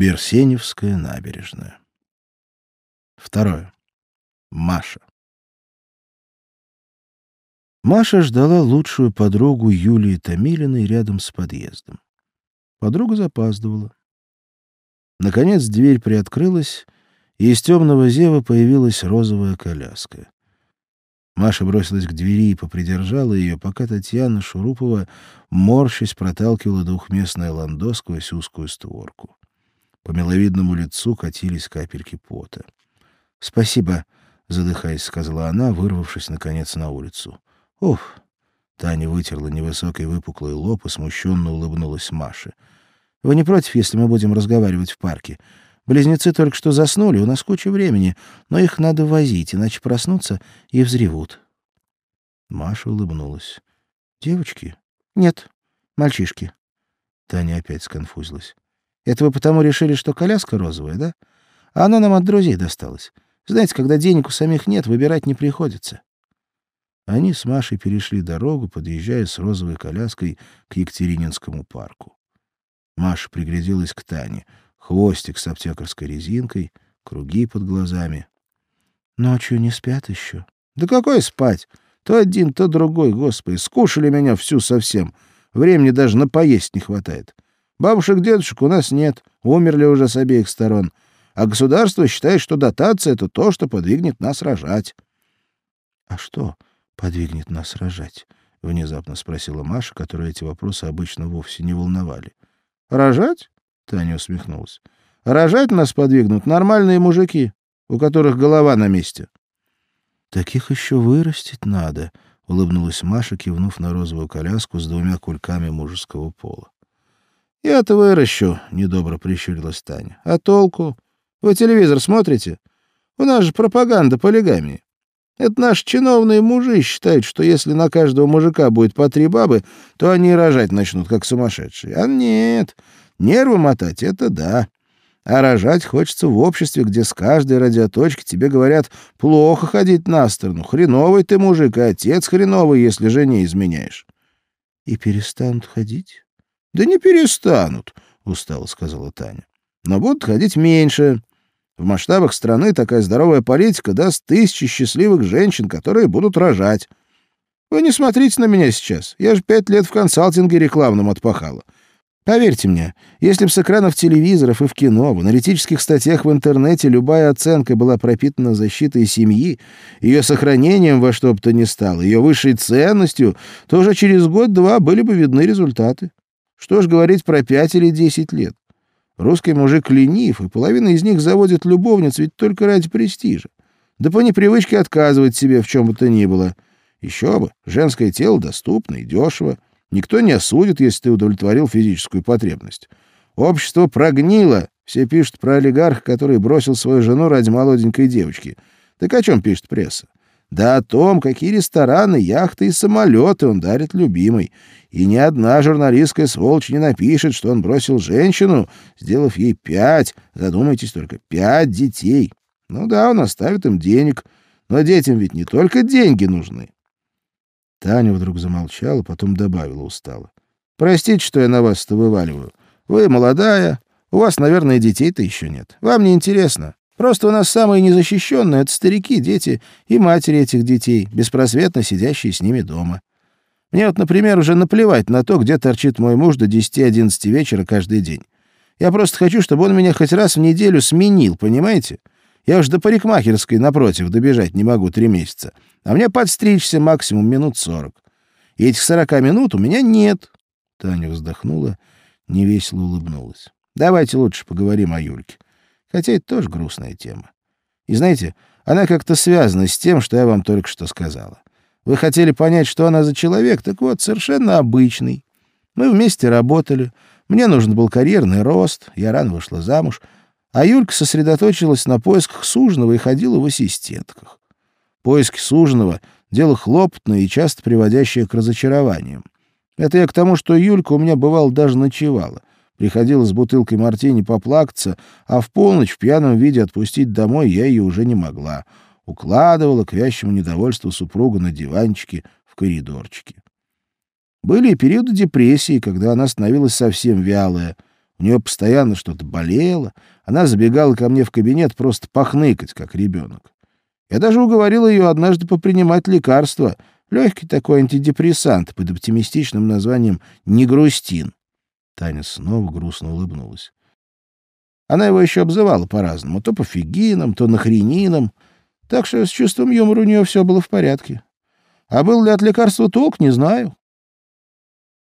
Берсеневская набережная. Второе. Маша. Маша ждала лучшую подругу Юлии Томилиной рядом с подъездом. Подруга запаздывала. Наконец дверь приоткрылась, и из темного зева появилась розовая коляска. Маша бросилась к двери и попридержала ее, пока Татьяна Шурупова, морщась, проталкивала двухместное ландо сквозь узкую створку. По миловидному лицу катились капельки пота. — Спасибо, — задыхаясь, сказала она, вырвавшись, наконец, на улицу. — Уф! Таня вытерла невысокий выпуклый лоб и смущенно улыбнулась Маше. — Вы не против, если мы будем разговаривать в парке? Близнецы только что заснули, у нас куча времени, но их надо возить, иначе проснутся и взревут. Маша улыбнулась. — Девочки? — Нет, мальчишки. Таня опять сконфузилась. — Это вы потому решили, что коляска розовая, да? А она нам от друзей досталась. Знаете, когда денег у самих нет, выбирать не приходится. Они с Машей перешли дорогу, подъезжая с розовой коляской к Екатерининскому парку. Маша пригляделась к Тане. Хвостик с аптекарской резинкой, круги под глазами. Ночью не спят еще? Да какой спать? То один, то другой, господи. Скушали меня всю совсем. Времени даже на поесть не хватает. Бабушек-дедушек у нас нет, умерли уже с обеих сторон. А государство считает, что дотация — это то, что подвигнет нас рожать. — А что подвигнет нас рожать? — внезапно спросила Маша, которую эти вопросы обычно вовсе не волновали. — Рожать? Таня усмехнулась. «Рожать нас подвигнут нормальные мужики, у которых голова на месте». «Таких еще вырастить надо», — улыбнулась Маша, кивнув на розовую коляску с двумя кульками мужеского пола. «Я-то выращу», — недобро прищурилась Таня. «А толку? Вы телевизор смотрите? У нас же пропаганда полигамии. Это наши чиновные мужи считают, что если на каждого мужика будет по три бабы, то они рожать начнут, как сумасшедшие. А нет, Нервы мотать — это да. А рожать хочется в обществе, где с каждой радиоточки тебе говорят «плохо ходить на сторону, хреновый ты мужик, и отец хреновый, если жене изменяешь». — И перестанут ходить? — Да не перестанут, — устало сказала Таня. — Но будут ходить меньше. В масштабах страны такая здоровая политика даст тысячи счастливых женщин, которые будут рожать. Вы не смотрите на меня сейчас. Я же пять лет в консалтинге рекламном отпахала. Поверьте мне, если бы с экранов телевизоров и в кино, в аналитических статьях в интернете любая оценка была пропитана защитой семьи, ее сохранением во что бы то ни стало, ее высшей ценностью, то уже через год-два были бы видны результаты. Что ж говорить про пять или десять лет? Русский мужик ленив, и половина из них заводит любовниц ведь только ради престижа. Да по непривычке отказывать себе в чем бы то ни было. Еще бы, женское тело доступно и дешево. Никто не осудит, если ты удовлетворил физическую потребность. Общество прогнило. Все пишут про олигарха, который бросил свою жену ради молоденькой девочки. Так о чем пишет пресса? Да о том, какие рестораны, яхты и самолеты он дарит любимой. И ни одна журналистская сволочь не напишет, что он бросил женщину, сделав ей пять, задумайтесь только, пять детей. Ну да, он оставит им денег, но детям ведь не только деньги нужны. Таня вдруг замолчала, потом добавила устало. «Простите, что я на вас-то вываливаю. Вы молодая, у вас, наверное, детей-то еще нет. Вам не интересно. Просто у нас самые незащищенные — это старики, дети и матери этих детей, беспросветно сидящие с ними дома. Мне вот, например, уже наплевать на то, где торчит мой муж до 10-11 вечера каждый день. Я просто хочу, чтобы он меня хоть раз в неделю сменил, понимаете? Я уж до парикмахерской напротив добежать не могу три месяца а мне подстричься максимум минут сорок. И этих сорока минут у меня нет. Таня вздохнула, невесело улыбнулась. Давайте лучше поговорим о Юльке. Хотя это тоже грустная тема. И знаете, она как-то связана с тем, что я вам только что сказала. Вы хотели понять, что она за человек, так вот, совершенно обычный. Мы вместе работали, мне нужен был карьерный рост, я рано вышла замуж, а Юлька сосредоточилась на поисках суженого и ходила в ассистентках. Поиски суженого — дело хлопотное и часто приводящее к разочарованиям. Это я к тому, что Юлька у меня, бывало, даже ночевала. Приходила с бутылкой мартини поплакаться, а в полночь в пьяном виде отпустить домой я ее уже не могла. Укладывала к вящему недовольству супруга на диванчике в коридорчике. Были и периоды депрессии, когда она становилась совсем вялая. У нее постоянно что-то болело. Она забегала ко мне в кабинет просто похныкать, как ребенок. Я даже уговорил ее однажды попринимать лекарство, легкий такой антидепрессант под оптимистичным названием «Негрустин». Таня снова грустно улыбнулась. Она его еще обзывала по-разному, то пофигином, то нахренином, так что с чувством юмора у нее все было в порядке. А был ли от лекарства толк, не знаю.